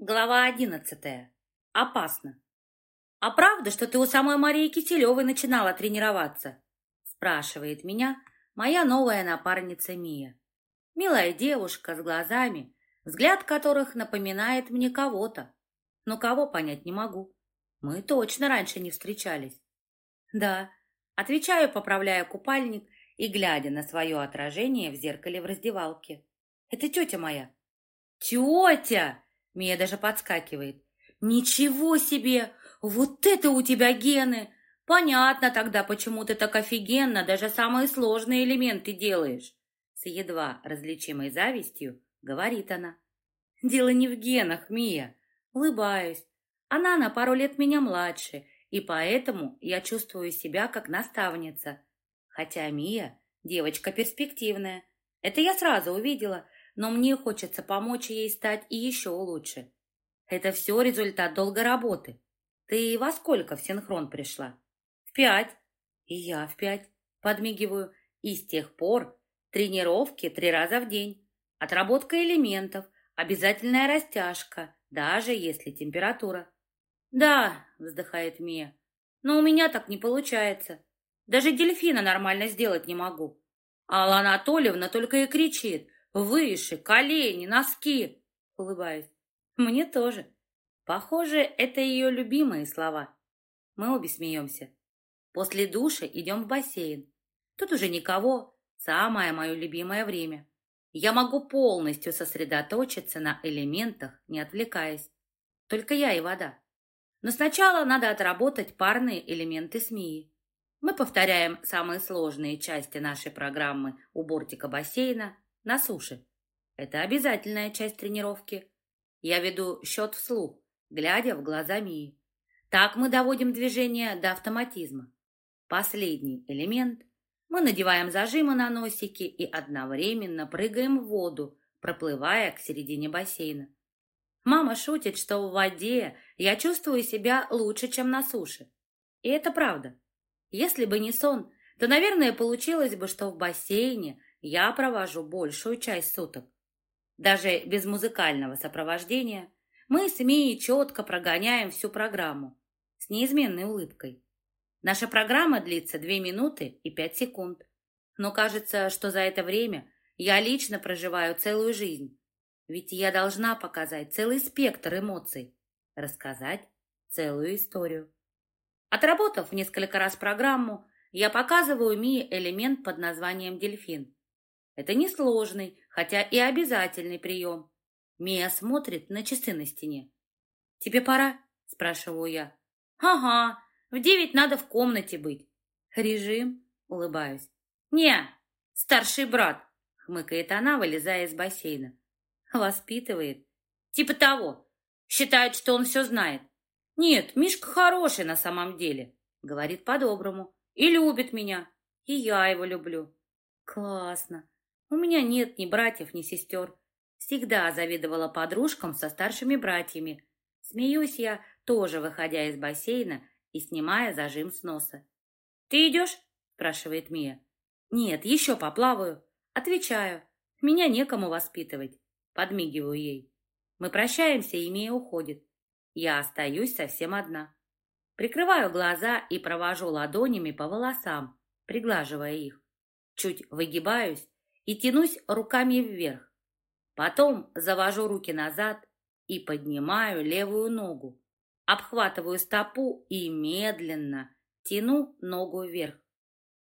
Глава одиннадцатая. Опасно. «А правда, что ты у самой Марии Киселевой начинала тренироваться?» спрашивает меня моя новая напарница Мия. Милая девушка с глазами, взгляд которых напоминает мне кого-то. Но кого понять не могу. Мы точно раньше не встречались. Да, отвечаю, поправляя купальник и глядя на свое отражение в зеркале в раздевалке. Это тетя моя. Тетя! Мия даже подскакивает. «Ничего себе! Вот это у тебя гены! Понятно тогда, почему ты так офигенно даже самые сложные элементы делаешь!» С едва различимой завистью говорит она. «Дело не в генах, Мия!» Улыбаюсь. Она на пару лет меня младше, и поэтому я чувствую себя как наставница. Хотя Мия девочка перспективная. Это я сразу увидела, но мне хочется помочь ей стать и еще лучше. Это все результат долгой работы. Ты во сколько в синхрон пришла? В пять. И я в пять. Подмигиваю. И с тех пор тренировки три раза в день. Отработка элементов, обязательная растяжка, даже если температура. Да, вздыхает Мия, но у меня так не получается. Даже дельфина нормально сделать не могу. Алла Анатольевна только и кричит. Выше, колени, носки!» Улыбаюсь. «Мне тоже. Похоже, это ее любимые слова». Мы обе смеемся. После душа идем в бассейн. Тут уже никого. Самое мое любимое время. Я могу полностью сосредоточиться на элементах, не отвлекаясь. Только я и вода. Но сначала надо отработать парные элементы СМИ. Мы повторяем самые сложные части нашей программы у бортика бассейна на суше. Это обязательная часть тренировки. Я веду счет вслух, глядя в глаза Мии. Так мы доводим движение до автоматизма. Последний элемент. Мы надеваем зажимы на носики и одновременно прыгаем в воду, проплывая к середине бассейна. Мама шутит, что в воде я чувствую себя лучше, чем на суше. И это правда. Если бы не сон, то, наверное, получилось бы, что в бассейне я провожу большую часть суток. Даже без музыкального сопровождения мы с Мией четко прогоняем всю программу с неизменной улыбкой. Наша программа длится 2 минуты и 5 секунд. Но кажется, что за это время я лично проживаю целую жизнь. Ведь я должна показать целый спектр эмоций, рассказать целую историю. Отработав несколько раз программу, я показываю Мии элемент под названием «Дельфин». Это несложный, хотя и обязательный прием. Мия смотрит на часы на стене. «Тебе пора?» – спрашиваю я. «Ага, в девять надо в комнате быть». «Режим?» – улыбаюсь. «Не, старший брат», – хмыкает она, вылезая из бассейна. «Воспитывает?» «Типа того. Считает, что он все знает. «Нет, Мишка хороший на самом деле», — говорит по-доброму. «И любит меня. И я его люблю». «Классно. У меня нет ни братьев, ни сестер. Всегда завидовала подружкам со старшими братьями. Смеюсь я, тоже выходя из бассейна и снимая зажим с носа. «Ты идешь?» – спрашивает Мия. «Нет, еще поплаваю». Отвечаю. Меня некому воспитывать. Подмигиваю ей. Мы прощаемся, и Мия уходит. Я остаюсь совсем одна. Прикрываю глаза и провожу ладонями по волосам, приглаживая их. Чуть выгибаюсь и тянусь руками вверх. Потом завожу руки назад и поднимаю левую ногу. Обхватываю стопу и медленно тяну ногу вверх.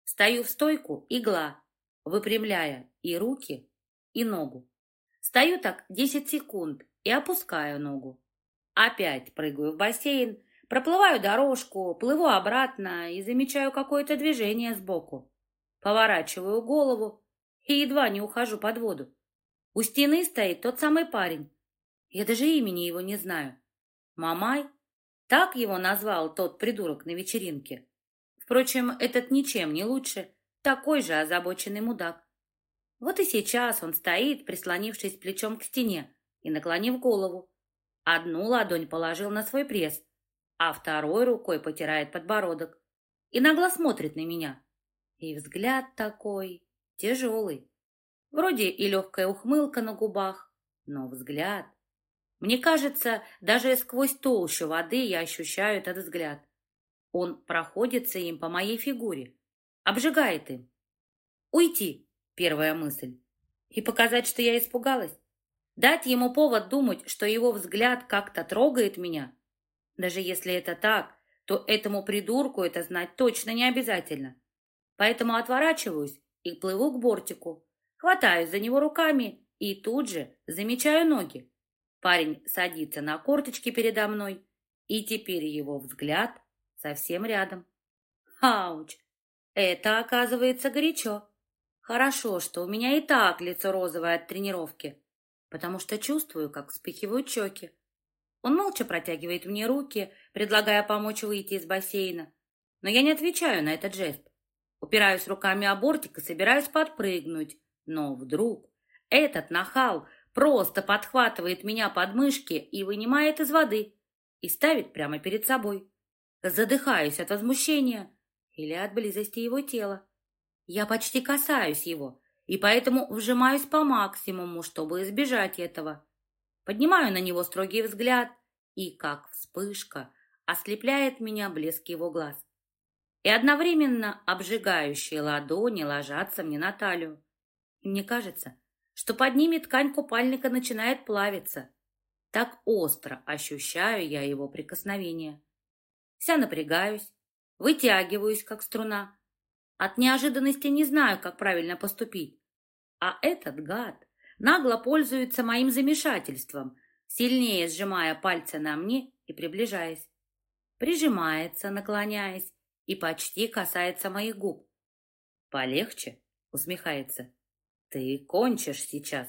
Стою в стойку игла, выпрямляя и руки, и ногу. Стою так 10 секунд и опускаю ногу. Опять прыгаю в бассейн, проплываю дорожку, плыву обратно и замечаю какое-то движение сбоку. Поворачиваю голову и едва не ухожу под воду. У стены стоит тот самый парень. Я даже имени его не знаю. Мамай? Так его назвал тот придурок на вечеринке. Впрочем, этот ничем не лучше. Такой же озабоченный мудак. Вот и сейчас он стоит, прислонившись плечом к стене и наклонив голову. Одну ладонь положил на свой пресс, а второй рукой потирает подбородок и нагло смотрит на меня. И взгляд такой тяжелый. Вроде и легкая ухмылка на губах, но взгляд. Мне кажется, даже сквозь толщу воды я ощущаю этот взгляд. Он проходится им по моей фигуре, обжигает им. Уйти — первая мысль. И показать, что я испугалась. Дать ему повод думать, что его взгляд как-то трогает меня. Даже если это так, то этому придурку это знать точно не обязательно. Поэтому отворачиваюсь и плыву к бортику. Хватаюсь за него руками и тут же замечаю ноги. Парень садится на корточки передо мной, и теперь его взгляд совсем рядом. Ауч! Это, оказывается, горячо. Хорошо, что у меня и так лицо розовое от тренировки, потому что чувствую, как вспыхивают щеки. Он молча протягивает мне руки, предлагая помочь выйти из бассейна, но я не отвечаю на этот жест. Упираюсь руками о бортик и собираюсь подпрыгнуть, но вдруг этот нахал просто подхватывает меня под мышки и вынимает из воды и ставит прямо перед собой. Задыхаюсь от возмущения или от близости его тела. Я почти касаюсь его, и поэтому вжимаюсь по максимуму, чтобы избежать этого. Поднимаю на него строгий взгляд, и, как вспышка, ослепляет меня блеск его глаз. И одновременно обжигающие ладони ложатся мне на талию. И мне кажется, что под ними ткань купальника начинает плавиться. Так остро ощущаю я его прикосновение. Вся напрягаюсь, вытягиваюсь, как струна, от неожиданности не знаю, как правильно поступить. А этот гад нагло пользуется моим замешательством, сильнее сжимая пальцы на мне и приближаясь. Прижимается, наклоняясь, и почти касается моих губ. «Полегче?» — усмехается. «Ты кончишь сейчас».